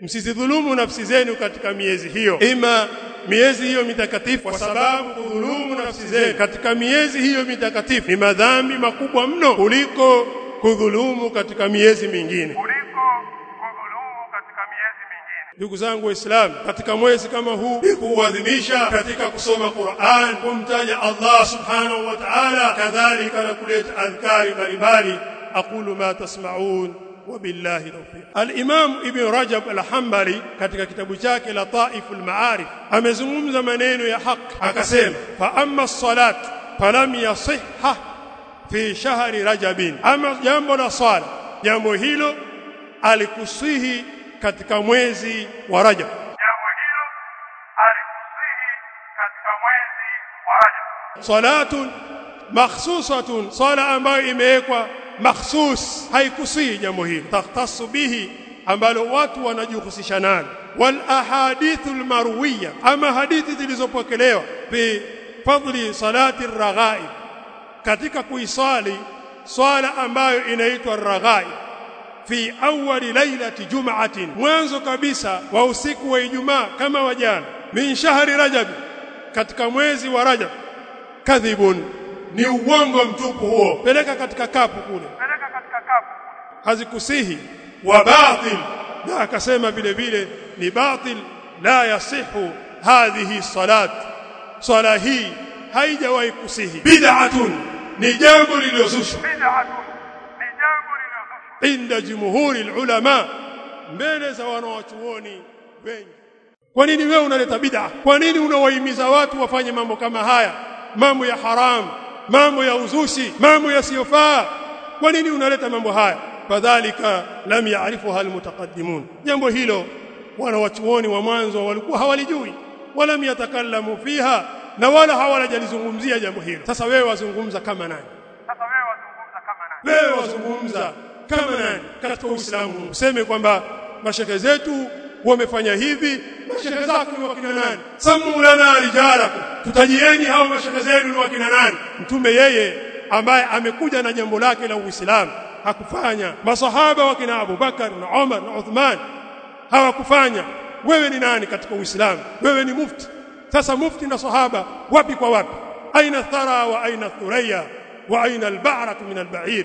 Msizidhulumu nafsi zenu katika miezi hiyo. Ima miezi hiyo mitakatifu. Kwa sababu kudhulumu nafsi zenu katika miezi hiyo mitakatifu. ni madhambi makubwa mno. Kuliko kudhulumu katika miezi mingine. Ndugu zangu waislamu katika mwezi kama huu ni kuadhimisha katika kusoma Qur'an kumtaja Allah subhanahu wa ta'ala kadhalika na kuleta adhkari mbalimbali. Aqulu ma tasma'un wabillahi tawfiq. al-Imam Ibn Rajab al-Hanbali katika kitabu chake la Taiful Ma'arif amezungumza maneno ya haki akasema fa amma as-salat falam yasihha fi shahri rajabin. Ama jambo la sala jambo hilo alikusihi katika mwezi wa Rajab. Jambo hilo alikusihi katika mwezi wa Rajab. Salatun makhsusatun sala ambayo imewekwa makhsus haikusii jambo hili. Takhtasu bihi ambalo watu wanajihusisha nalo. Wal ahadithul marwiya ama hadithi zilizopokelewa bi fadli salati raghaib katika kuisali swala ambayo inaitwa raghaib fi awwali lailati jum'atin. Mwanzo kabisa wa usiku wa Ijumaa kama wajana min shahri rajab katika mwezi wa rajab kadhibun ni uongo mtupu huo. Peleka katika kapu kule. Peleka katika kapu. hazikusihi. Wa batil. Na akasema vile vile ni batil la yasihu hadhihi salat. Sala hii haijawahi kusihi. Bid'atun. Ni jambo lililozushwa. Bid'atun. Ni jambo lililozushwa. Inda jumhuri ulama mbele za wanawachuoni wengi. Kwa nini wewe unaleta bid'a? Kwa nini unawahimiza watu wafanye mambo kama haya? Mambo ya haramu mambo ya uzushi mambo yasiyofaa. Kwa nini unaleta mambo haya? Fadhalika lam ya'rifuha almutaqaddimun. Jambo hilo wana wachuoni wa mwanzo walikuwa hawalijui. Wala yatakallamu fiha na wala hawalijalizungumzia jambo hilo. Sasa wewe wazungumza kama nani? Sasa wewe wazungumza kama nani? Wewe wazungumza kama nani? Katika Uislamu useme kwamba mashaka zetu wamefanya hivi mashehe zako ni wakina nani? Samu lana rijalakum. Tutajieni hao mashehe zenu ni wakina nani? Mtume yeye ambaye amekuja na jambo lake la Uislamu hakufanya. Masahaba wakina Abu Bakar na Umar na Uthman hawakufanya. Wewe ni nani katika Uislamu? Wewe ni mufti. Sasa mufti na sahaba wapi kwa wapi? Aina thara wa aina thuraya wa aina al-ba'ratu min al-ba'ir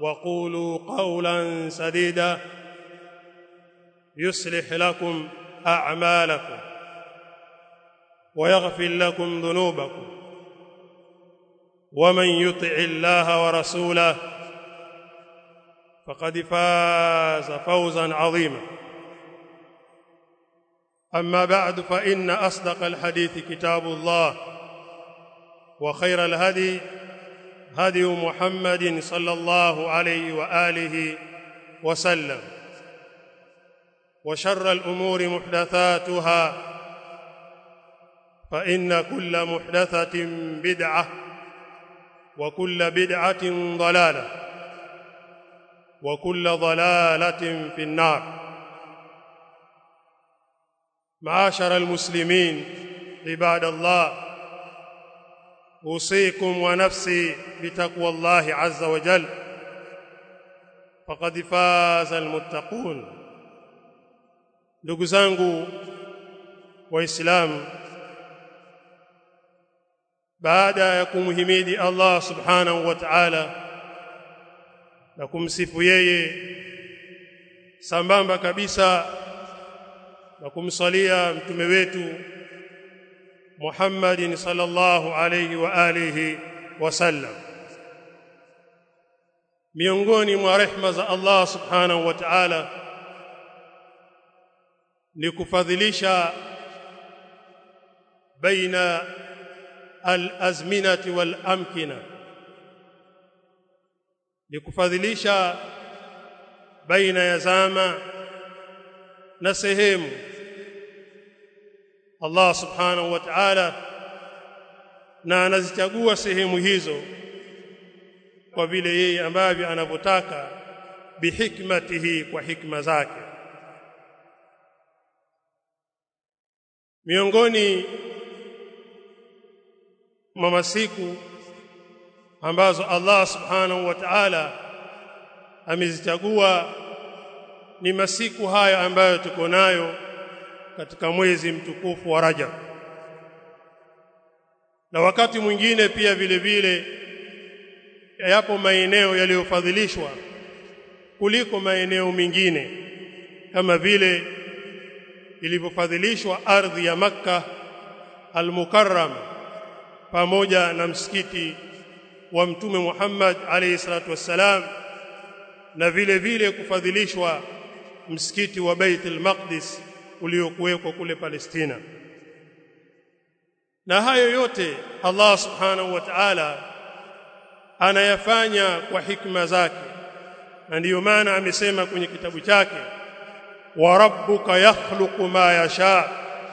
وقولوا قولا سديدا. يصلح لكم أعمالكم ويغفر لكم ذنوبكم. ومن يطع الله ورسوله فقد فاز فوزا عظيما. أما بعد فإن أصدق الحديث كتاب الله وخير الهدي هدي محمد صلى الله عليه وآله وسلم. وشر الأمور محدثاتها فإن كل محدثة بدعة وكل بدعة ضلالة وكل ضلالة في النار. معاشر المسلمين عباد الله اوصيكم ونفسي بتقوى الله عز وجل فقد فاز المتقون ndugu zangu waislamu baada ya kumhimidi Allah subhanahu wa ta'ala na kumsifu yeye sambamba kabisa na kumsalia mtume wetu Muhammadin صلى الله عليه alihi وسلم miongoni mwa rehma za Allah subhanahu wa ta'ala ni kufadhilisha baina al-azminati wal-amkina. Ni kufadhilisha baina ya zama na sehemu Allah subhanahu wa ta'ala na anazichagua sehemu hizo kwa vile yeye ambavyo anavyotaka bihikmatihi kwa hikma zake. Miongoni mwa masiku ambazo Allah subhanahu wa ta'ala amezichagua ni masiku hayo ambayo tuko nayo katika mwezi mtukufu wa Rajab. Na wakati mwingine pia vile vile yapo maeneo yaliyofadhilishwa kuliko maeneo mengine kama vile ilivyofadhilishwa ardhi ya Makka al-Mukarram pamoja na msikiti wa Mtume Muhammad alayhi salatu wassalam na vile vile kufadhilishwa msikiti wa Baitul Maqdis uliokuwekwa kule Palestina. Na hayo yote Allah subhanahu wa ta'ala anayafanya kwa hikma zake. Na ndiyo maana amesema kwenye kitabu chake wa rabbuka yakhluqu ma yasha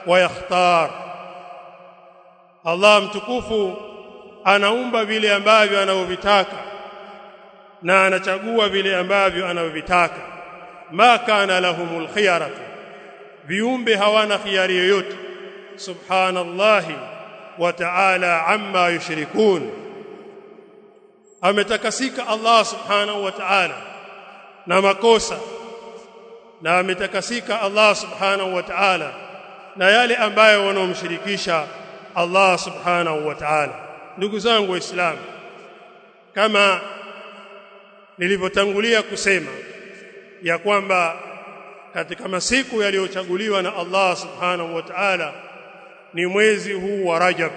wa yakhtar. Allah mtukufu anaumba vile ambavyo anavyovitaka na anachagua vile ambavyo anavyovitaka. Ma kana lahumul khiyaratu viumbe hawana khiari yoyote. Subhanallahi wa ta'ala amma yushrikun. Ametakasika Allah subhanahu wa ta'ala na makosa na ametakasika Allah subhanahu wa ta'ala na yale ambayo wanaomshirikisha Allah subhanahu wa ta'ala. Ndugu zangu waislamu kama nilivyotangulia kusema ya kwamba katika masiku yaliyochaguliwa na Allah subhanahu wa ta'ala ni mwezi huu wa Rajab.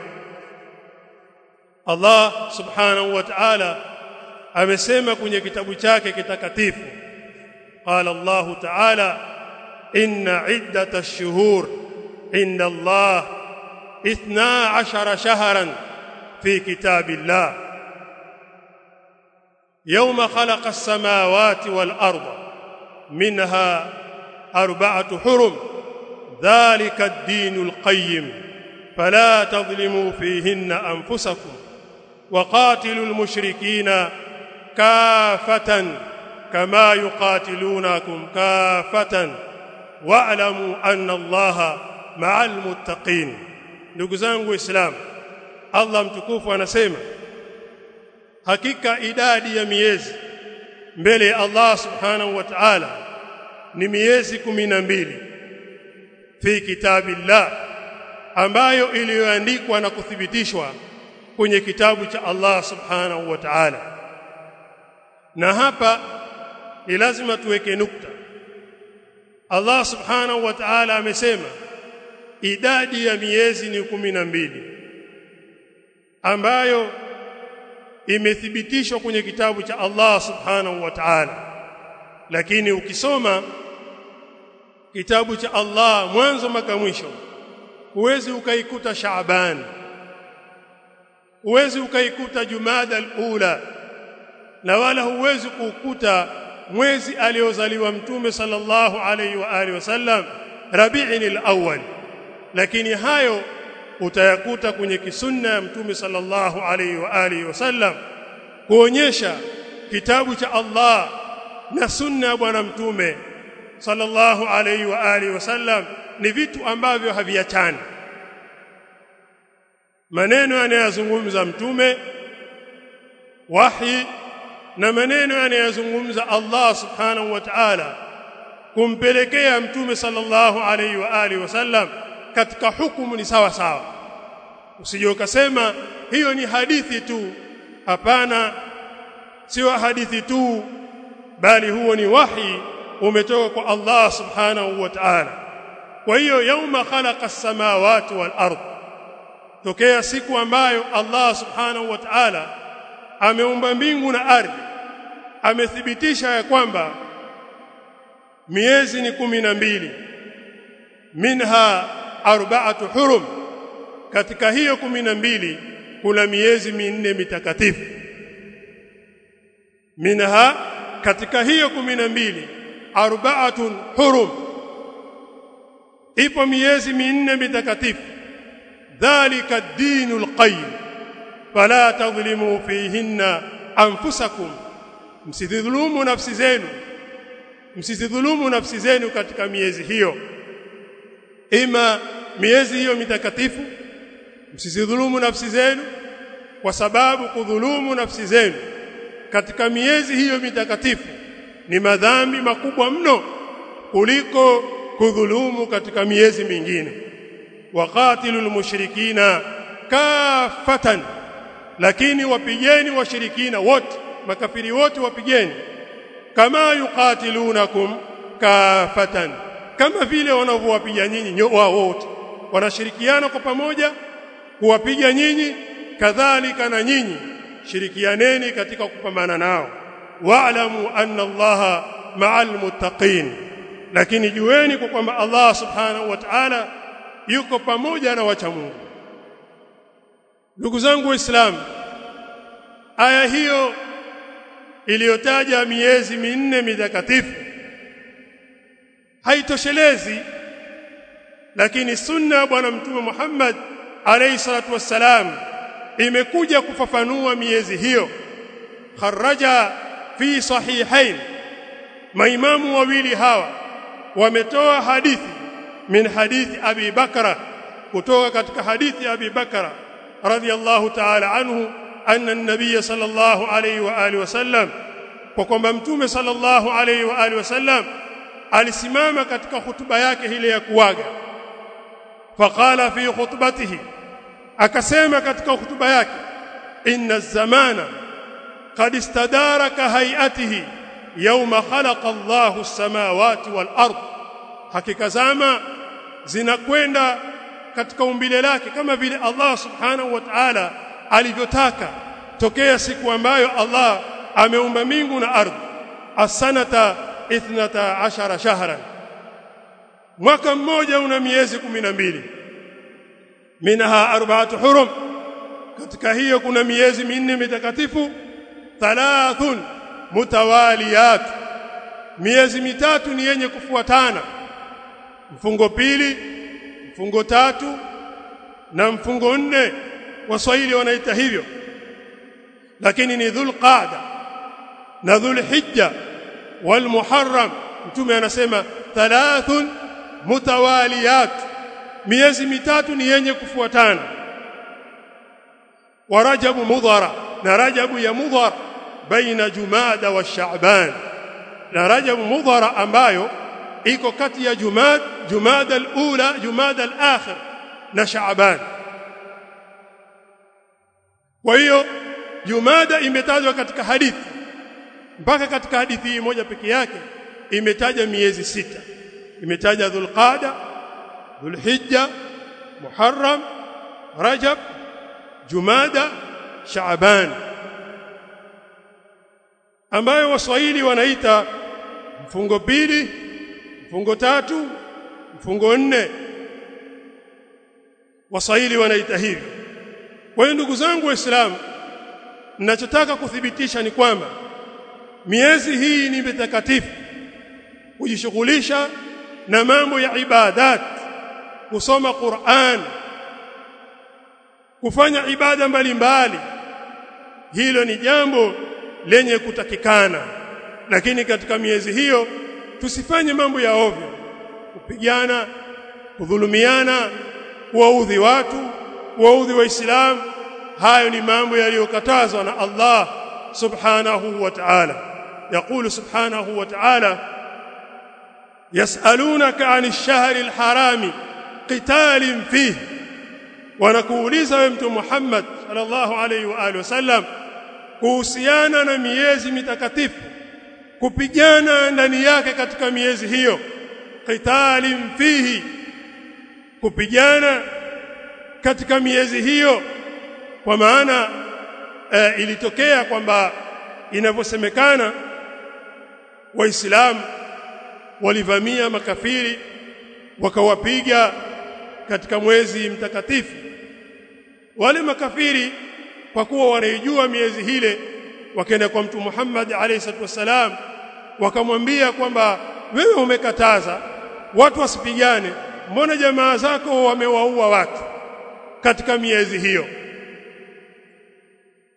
Allah subhanahu wa ta'ala amesema kwenye kitabu chake kitakatifu qala Allah ta'ala inna iddat ash-shuhur inda Allah 12 shahran fi kitabillah. Yawma khalaqa as-samawati wal arda أربعة حرم ذلك الدين القيم فلا تظلموا فيهن أنفسكم وقاتلوا المشركين كافة كما يقاتلونكم كافة واعلموا أن الله مع المتقين. ndugu zangu waislamu Allah mtukufu anasema hakika idadi ya miezi mbele ya Allah subhanahu wa ta'ala ni miezi kumi na mbili fi kitabillah ambayo iliyoandikwa na kuthibitishwa kwenye kitabu cha Allah subhanahu wa ta'ala. Na hapa ni lazima tuweke nukta. Allah subhanahu wa ta'ala amesema idadi ya miezi ni kumi na mbili ambayo imethibitishwa kwenye kitabu cha Allah subhanahu wa ta'ala lakini ukisoma kitabu cha Allah mwanzo mpaka mwisho huwezi ukaikuta Shaaban. Huwezi ukaikuta jumada al-ula. Na wala huwezi kukuta mwezi aliozaliwa mtume sallallahu alayhi wa alihi wasallam rabi'in al-awwal. Lakini hayo utayakuta kwenye kisunna ya mtume sallallahu alayhi wa alihi wasallam kuonyesha kitabu cha Allah na sunna ya bwana mtume sallallahu alayhi wa alihi wasallam ni vitu ambavyo haviachani. Maneno yanayozungumza mtume wahi na maneno yanayozungumza Allah subhanahu wa ta'ala kumpelekea mtume sallallahu alayhi wa alihi wasallam katika hukumu ni sawa sawa. Usije ukasema hiyo ni hadithi tu. Hapana sio hadithi tu bali huo ni wahi umetoka kwa Allah subhanahu wa ta'ala. Kwa hiyo yauma khalaqa as-samawati wal ard tokea siku ambayo Allah subhanahu wa ta'ala ameumba mbingu na ardhi amethibitisha ya kwamba miezi ni kumi na mbili minha arba'atu hurum katika hiyo kumi na mbili kuna miezi minne mitakatifu. Minha katika hiyo kumi na mbili arba'atun hurum. Ipo miezi minne mitakatifu. Dhalika ad-dinul qayyim fala tadhlimu fihinna anfusakum. Msidhulumu nafsi zenu. Msidhulumu nafsi zenu katika miezi hiyo. Ima miezi hiyo mitakatifu msidhulumu nafsi zenu kwa sababu kudhulumu nafsi zenu katika miezi hiyo mitakatifu ni madhambi makubwa mno kuliko kudhulumu katika miezi mingine. Waqatilul mushrikina kafatan lakini wapigeni washirikina wote makafiri wote wapigeni. Kama yuqatilunakum kafatan kama vile wanavyowapiga nyinyi wao wote. Wanashirikiana kwa pamoja kuwapiga nyinyi kadhalika na nyinyi shirikianeni katika kupambana nao. Wa'lamu anna allaha ma'al muttaqin. Lakini jueni kwa kwamba Allah subhanahu wa ta'ala yuko pamoja na wacha Mungu. Ndugu zangu waislamu aya hiyo iliyotaja miezi minne mitakatifu haitoshelezi lakini sunna bwana mtume Muhammad alayhi salatu wassalam imekuja kufafanua miezi hiyo. Kharaja fi sahihain. Maimamu wawili hawa wametoa hadithi min hadithi abi bakra kutoka katika hadithi abi bakra radiyallahu ta'ala anhu anna an-nabiy sallallahu alayhi wa alihi wasallam kwa kwamba mtume sallallahu alayhi wa alihi wasallam alisimama katika hutuba yake ile ya kuaga. Faqala fi khutbatihi akasema katika hutuba yake inna az-zamana qad istadara ka hay'atihi yawma khalaqa Allahu as-samawati wal ard. Hakika zama zinakwenda katika umbile lake kama vile Allah subhanahu wa ta'ala alivyotaka tokea siku ambayo Allah ameumba mbingu na ardhi asanata 12 shahran. Mwaka mmoja una miezi 12 minha arba'atu hurum. Katika hiyo kuna miezi minne mitakatifu. Thalathun mutawaliyat. Miezi mitatu ni yenye kufuatana. Mfungo pili mfungo tatu na mfungo nne. Waswahili wanaita hivyo. Lakini ni dhulqaada na dhulhijja walmuharram. Mtume anasema thalathun mutawaliyat miezi mitatu ni yenye kufuatana. Wa rajabu mudhara na rajabu ya mudhara baina jumada wa sha'ban. Na rajabu mudhara ambayo iko kati ya jumad jumada al-ula jumada al-akhir na sha'ban. Kwa hiyo jumada imetajwa katika hadithi. Mpaka katika hadithi hii moja peke yake imetaja miezi sita. Imetaja dhulqada dhulhijja muharram rajab jumada shaaban ambayo waswahili wanaita mfungo pili mfungo tatu mfungo nne. Waswahili wanaita hivi kwa hiyo ndugu zangu waislamu ninachotaka kuthibitisha ni kwamba miezi hii ni mitakatifu kujishughulisha na mambo ya ibadat kusoma Qur'an kufanya ibada mbalimbali mbali. hilo ni jambo lenye kutakikana lakini katika miezi hiyo tusifanye mambo ya ovyo kupigana kudhulumiana kuwaudhi watu kuwaudhi waislamu hayo ni mambo yaliyokatazwa na Allah subhanahu wa ta'ala yaqulu subhanahu wa ta'ala yas'alunaka 'anil shahri harami qitalin fihi wanakuuliza we mtu Muhammad sallallahu alaihi wa alihi wasallam kuhusiana na miezi mitakatifu kupigana ndani yake katika miezi hiyo qitalin fihi kupigana katika miezi hiyo. Kwa maana e, ilitokea kwamba inavyosemekana waislamu walivamia makafiri wakawapiga katika mwezi mtakatifu. Wale makafiri kwa kuwa wanaijua miezi hile wakaenda kwa mtu Muhammad alayhi salatu wasalam wakamwambia kwamba wewe umekataza watu wasipigane mbona jamaa zako wamewaua watu katika miezi hiyo?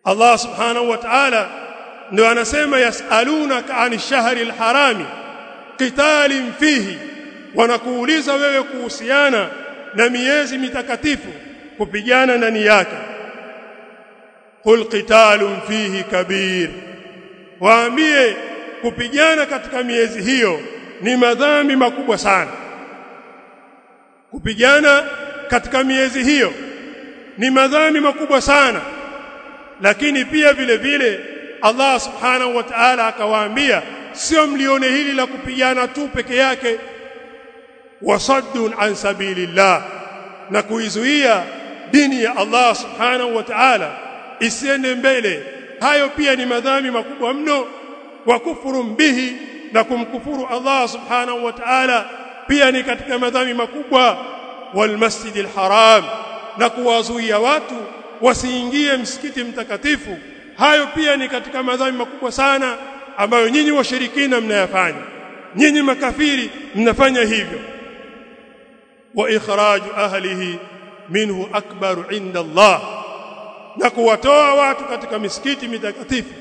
Allah subhanahu wa ta'ala ndio anasema yasalunaka ani shahri alharami qitalin fihi. Wanakuuliza wewe kuhusiana na miezi mitakatifu kupigana ndani yake. Kul qitalun fihi kabir. Waambie kupigana katika miezi hiyo ni madhambi makubwa sana. Kupigana katika miezi hiyo ni madhambi makubwa sana. Lakini pia vile vile Allah subhanahu wa ta'ala akawaambia sio mlione hili la kupigana tu peke yake wasaddun an sabilillah na kuizuia dini ya Allah subhanahu wa ta'ala isiende mbele. Hayo pia ni madhambi makubwa mno wa kufuru bihi na kumkufuru Allah subhanahu wa ta'ala pia ni katika madhambi makubwa. Wal masjidil haram na kuwazuia watu wasiingie msikiti mtakatifu. Hayo pia ni katika madhambi makubwa sana ambayo nyinyi washirikina mnayafanya. Nyinyi makafiri mnafanya hivyo wa ikhraju ahlihi minhu akbaru inda Allah na kuwatoa watu katika misikiti mitakatifu.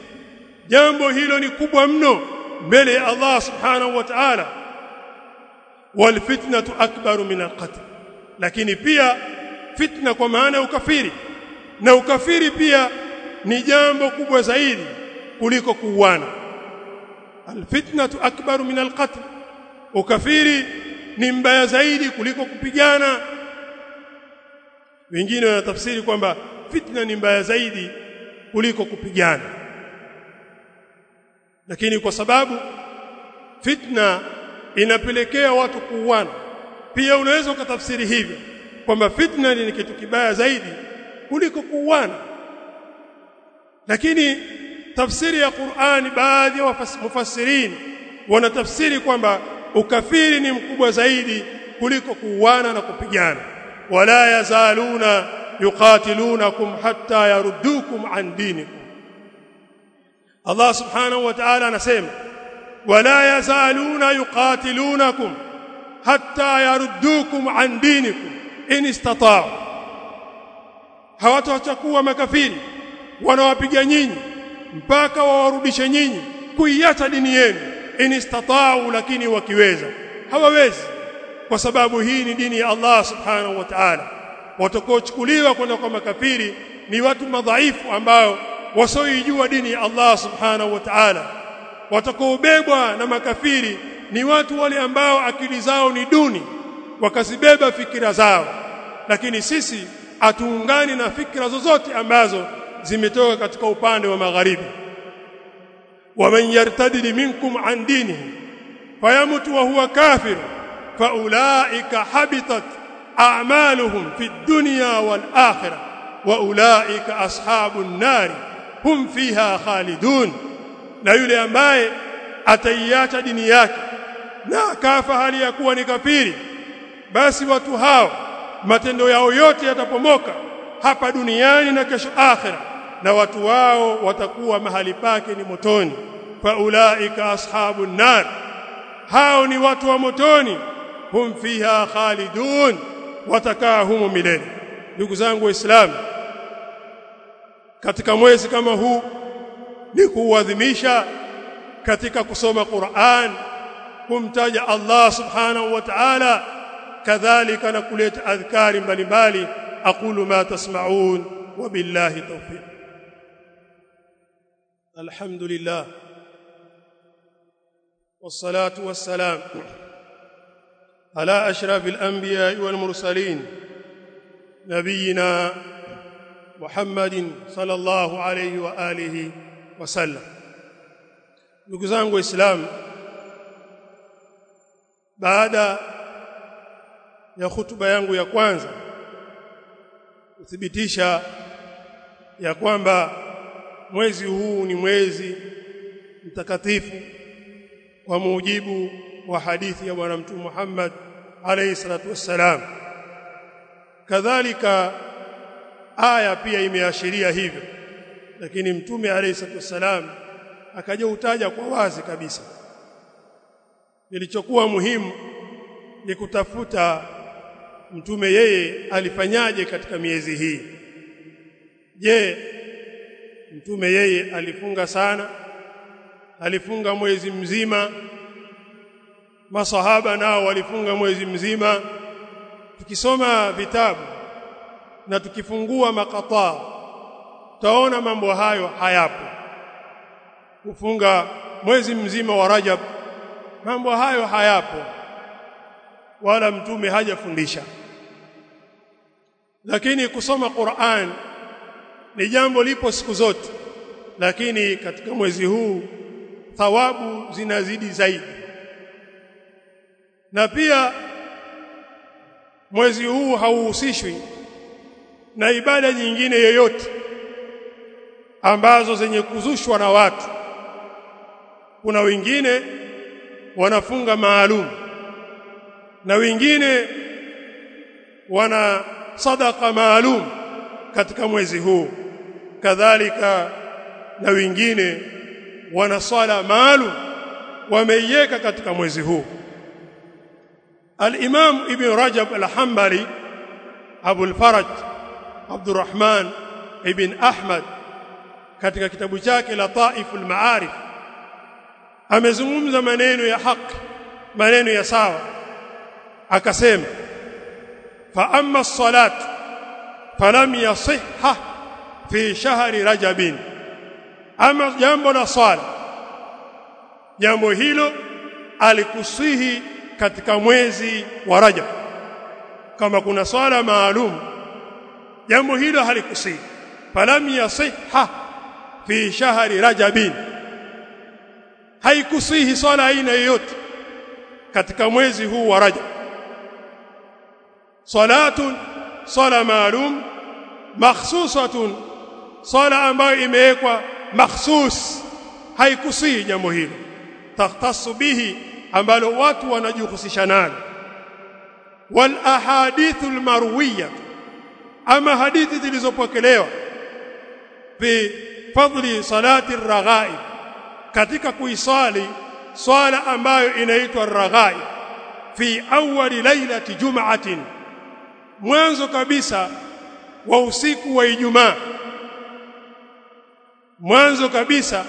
Jambo hilo ni kubwa mno mbele ya Allah subhanahu wa ta'ala. Wal fitnatu akbaru min alqatl lakini pia fitna kwa maana ya ukafiri na ukafiri pia ni jambo kubwa zaidi kuliko kuuana. Alfitnatu akbaru min alqatl ukafiri ni mbaya zaidi kuliko kupigana. Wengine wanatafsiri kwamba fitna ni mbaya zaidi kuliko kupigana. Lakini kwa sababu fitna inapelekea watu kuuana pia unaweza ukatafsiri hivyo kwamba fitna ni kitu kibaya zaidi kuliko kuuana. Lakini tafsiri ya Qur'ani baadhi ya mufassirin wanatafsiri kwamba ukafiri ni mkubwa zaidi kuliko kuuana na kupigana. Wala yazaluna yuqatilunakum hatta yaruddukum an dinikum. Allah subhanahu wa ta'ala anasema wala yazaluna yuqatilunakum hatta yaruddukum an dinikum in istata'u. Hawatakuwa makafiri wanawapiga nyinyi mpaka wawarudishe nyinyi kuiacha dini yenu in istata'u lakini wakiweza. Hawawezi. Kwa sababu hii ni dini ya Allah subhanahu wa ta'ala. Watakaochukuliwa kwenda kwa makafiri ni watu madhaifu ambao wasioijua dini ya Allah subhanahu wa ta'ala. Watakaobebwa na makafiri ni watu wale ambao akili zao ni duni wakazibeba fikira zao. Lakini sisi atuungani na fikra zozote ambazo zimetoka katika upande wa magharibi waman يرتد minkum an دينه فيمت وهو كافر فاولئك faulaika habitat في fi والاخره واولئك اصحاب النار هم فيها خالدون na yule ambaye ataiacha dini yake na akafa hali ya kuwa ni kafiri basi watu hao matendo yao yote yatapomoka hapa duniani na kesho akhira na watu wao watakuwa mahali pake ni motoni. Fa ulaika ashabun nar hao ni watu wa motoni. Hum fiha khalidun watakaa humo milele. Ndugu zangu waislamu katika mwezi kama huu ni kuadhimisha katika kusoma Qur'an kumtaja Allah subhanahu wa ta'ala kadhalika na kuleta adhkari mbalimbali. Aqulu ma tasma'un wa billahi tawfiq الحمد لله والصلاة والسلام على أشرف الأنبياء والمرسلين نبينا محمد صلى الله عليه وآله وسلم. نكزان الاسلام بعد يا خطبه yangu ya kwanza uthibitisha ya kwamba mwezi huu ni mwezi mtakatifu. Kwa mujibu wa hadithi ya bwana mtume Muhammad alayhi salatu wassalam. Kadhalika aya pia imeashiria hivyo. Lakini mtume alayhi salatu wassalam akaja utaja kwa wazi kabisa. Ilichokuwa muhimu ni kutafuta mtume yeye alifanyaje katika miezi hii. Je mtume yeye alifunga sana alifunga mwezi mzima. Masahaba nao walifunga mwezi mzima. Tukisoma vitabu na tukifungua makata taona mambo hayo hayapo. Kufunga mwezi mzima wa Rajab mambo hayo hayapo. Wala mtume hajafundisha. Lakini kusoma Qur'an ni jambo lipo siku zote lakini katika mwezi huu thawabu zinazidi zaidi. Na pia mwezi huu hauhusishwi na ibada nyingine yoyote ambazo zenye kuzushwa na watu. Kuna wengine wanafunga maalum na wengine wana sadaka maalum katika mwezi huu kadhalika na wengine wana swala maalum wameiweka katika mwezi huu. al-Imam Ibn Rajab al-Hanbali Abu al-Faraj Abdurrahman ibn Ahmad katika kitabu chake Lataiful Ma'arif amezungumza maneno ya haki maneno ya sawa. Akasema fa amma as-salat falam yasihha fi shahri rajabin. Ama jambo la swala. Jambo hilo alikusihi katika mwezi wa Rajab. Kama kuna swala maalum jambo hilo halikusihi. Falam yasihha fi shahri rajabin. Haikusihi swala aina yoyote katika mwezi huu wa Rajab. Salatun swala maalum makhsusatun swala ambayo imewekwa makhsus haikusihi jambo hilo. Takhtasu bihi ambalo watu wanajihusisha nalo. Wal ahadithul marwiya ama hadithi zilizopokelewa bi fadli salati raghaib katika kuisali swala ambayo inaitwa raghaib fi awwali lailati jum'atin mwanzo kabisa wa usiku wa Ijumaa mwanzo kabisa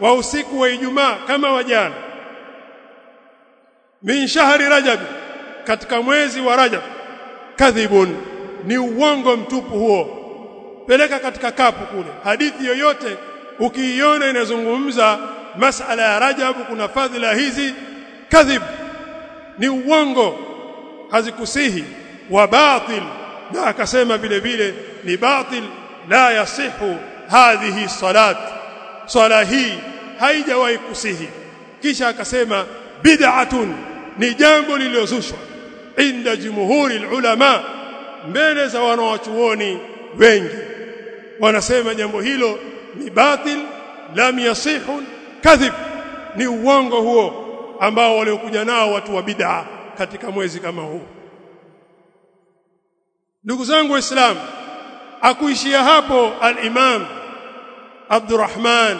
wa usiku wa Ijumaa kama wajana min shahri rajab katika mwezi wa rajab kadhibun ni uongo mtupu huo. Peleka katika kapu kule. Hadithi yoyote ukiiona inazungumza masala ya rajab kuna fadhila hizi kadhib ni uongo. Hazikusihi wa batil na akasema vile vile ni batil la yasihu hadhihi salat. Swala hii haijawahi kusihi. Kisha akasema bid'atun ni jambo lililozushwa inda jumhuri ulama mbele za wanawachuoni wengi. Wanasema jambo hilo ni batil lam yasihu kadhib. Ni uongo huo ambao waliokuja nao watu wa bid'a katika mwezi kama huu. Ndugu zangu waislamu akuishia hapo al-Imam Abdurrahman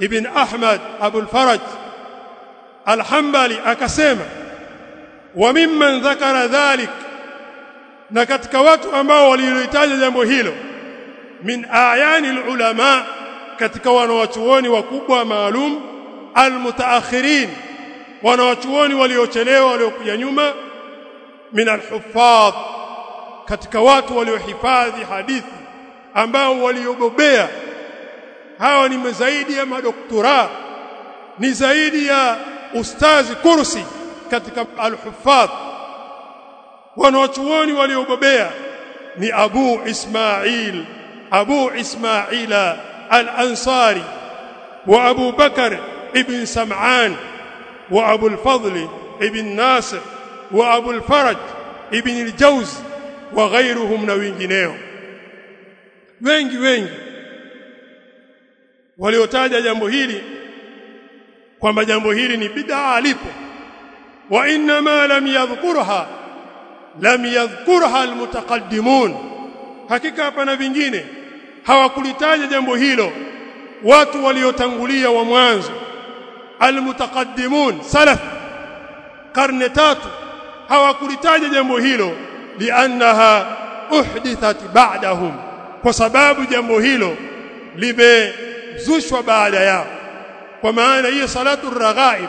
ibn Ahmad Abu al-Faraj al-Hanbali akasema wa mimman dhakara dhalik na katika watu ambao walilitaja jambo hilo min ayani ulama katika wanawachuoni wakubwa maalum almutaakhirin wanawachuoni waliochelewa waliokuja nyuma min alhuffadh katika watu waliohifadhi hadithi ambao waliobobea hawa ni zaidi ya madoktora ni zaidi ya ustazi kursi katika alhuffadh wanawachuoni waliobobea ni Abu Ismail Abu Ismaila al-Ansari wa Abu Bakar ibn Sam'an wa Abu al-Fadl ibn Nasir wa Abu al-Faraj ibn al-Jawz wa ghairuhum na wengineo wengi wengi waliotaja jambo hili kwamba jambo hili ni bid'a alipo wa inna ma lam yadhkurha lam yadhkurha almutaqaddimun. Hakika hapa na vingine hawakulitaja jambo hilo watu waliotangulia wa mwanzo. Almutaqaddimun salaf karne tatu hawakulitaja jambo hilo li'annaha uhdithat ba'dahum. Kwa sababu jambo hilo limezushwa baada yao kwa maana hiyo salatu raghaib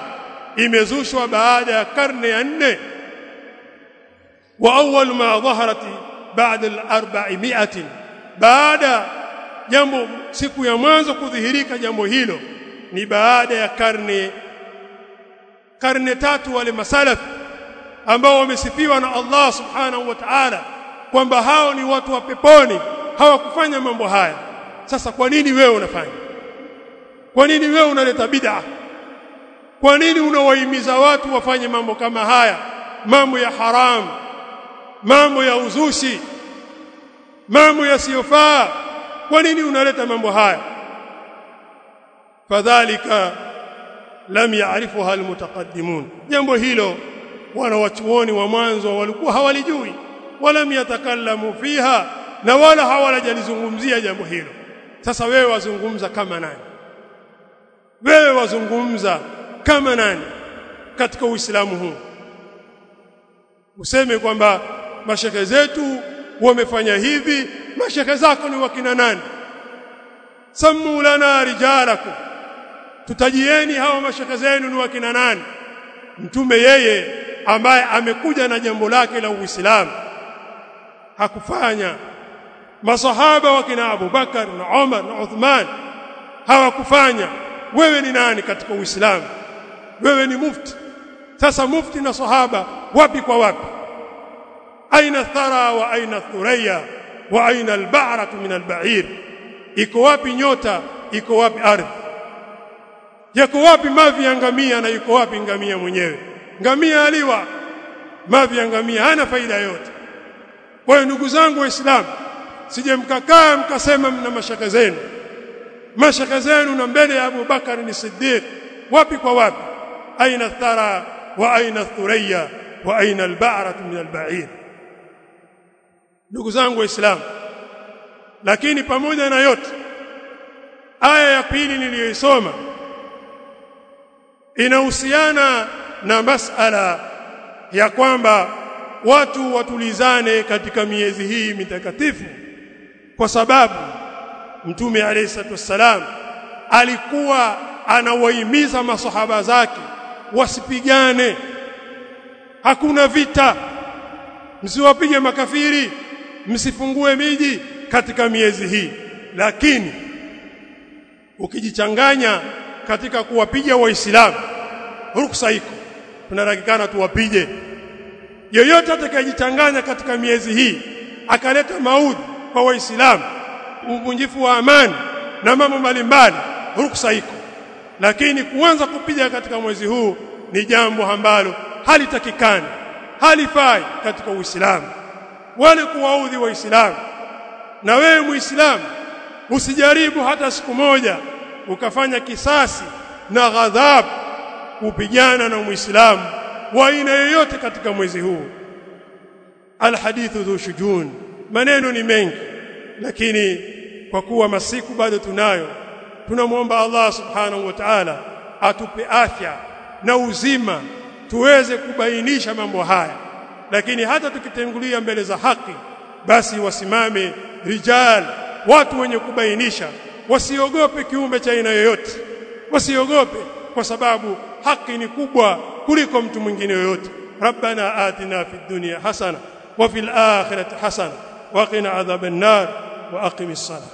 imezushwa baada ya karne ya nne. Wa awwal ma dhaharat ba'da al-400 baada jambo siku ya mwanzo kudhihirika jambo hilo ni baada ya karne karne tatu wale masalafi ambao wamesifiwa na Allah subhanahu wa ta'ala kwamba hao ni watu wa peponi hawakufanya mambo haya. Sasa kwa nini wewe unafanya? Kwa nini wewe unaleta bid'a? Kwa nini unawahimiza watu wafanye mambo kama haya? Mambo ya haramu mambo ya uzushi mambo yasiyofaa. Kwa nini unaleta mambo haya? Fadhalika lam ya'rifuha almutaqaddimun. Jambo hilo wana wachuoni wa mwanzo walikuwa hawalijui wala yatakallamu fiha na wala hawalajalizungumzia jambo hilo. Sasa wewe wazungumza kama nani? Wewe wazungumza kama nani katika uislamu huu? Useme kwamba mashehe zetu wamefanya hivi mashaka zako ni wakina nani? Sammu lana rijalakum. Tutajieni hawa mashaka zenu ni wakina nani? Mtume yeye ambaye amekuja na jambo lake la Uislamu. Hakufanya. Masahaba wakina Abu Bakar na Umar na Uthman hawakufanya. Wewe ni nani katika Uislamu? Wewe ni mufti. Sasa mufti na sahaba wapi kwa wapi? Aina thara wa aina thuraya wa aina alba'ra min alba'ir. Iko wapi nyota? Iko wapi ardhi? Yako wapi mavi ya ngamia na iko wapi ngamia mwenyewe ngamia aliwa. Mavi ya ngamia hana faida yote kwa hiyo ndugu zangu waislamu sije mkakaa mkasema mna mashaka zenu. Mashaka zenu na mbele ya Abu bakari ni Siddiq. Wapi kwa wapi? Aina thara wa aina thuraya wa aina alba'ratu min alba'ir. Ndugu zangu waislamu lakini pamoja na yote aya ya pili niliyoisoma inahusiana na masala ya kwamba watu watulizane katika miezi hii mitakatifu kwa sababu mtume alayhi wassalam alikuwa anawahimiza masahaba zake wasipigane. Hakuna vita. Msiwapige makafiri msifungue miji katika miezi hii. Lakini ukijichanganya katika kuwapiga waislamu ruksa iko tunatakikana tuwapige. Yoyote atakayejichanganya katika miezi hii akaleta maudhi kwa waislamu uvunjifu wa amani na mambo mbalimbali ruksa iko. Lakini kuanza kupiga katika mwezi huu ni jambo ambalo halitakikani halifai katika uislamu. Wale kuwaudhi waislamu na wewe muislamu usijaribu hata siku moja ukafanya kisasi na ghadhabu kupigana na muislamu wa aina yoyote katika mwezi huu. Alhadithu dhu shujun maneno ni mengi lakini kwa kuwa masiku bado tunayo tunamwomba Allah subhanahu wa ta'ala atupe afya na uzima tuweze kubainisha mambo haya. Lakini hata tukitengulia mbele za haki basi wasimame rijal watu wenye kubainisha wasiogope kiumbe cha aina yoyote wasiogope kwa sababu haki ni kubwa kuliko mtu mwingine yoyote rabbana atina fid dunya hasana wa fil akhirati hasana wa qina adhaban nar wa aqimis salah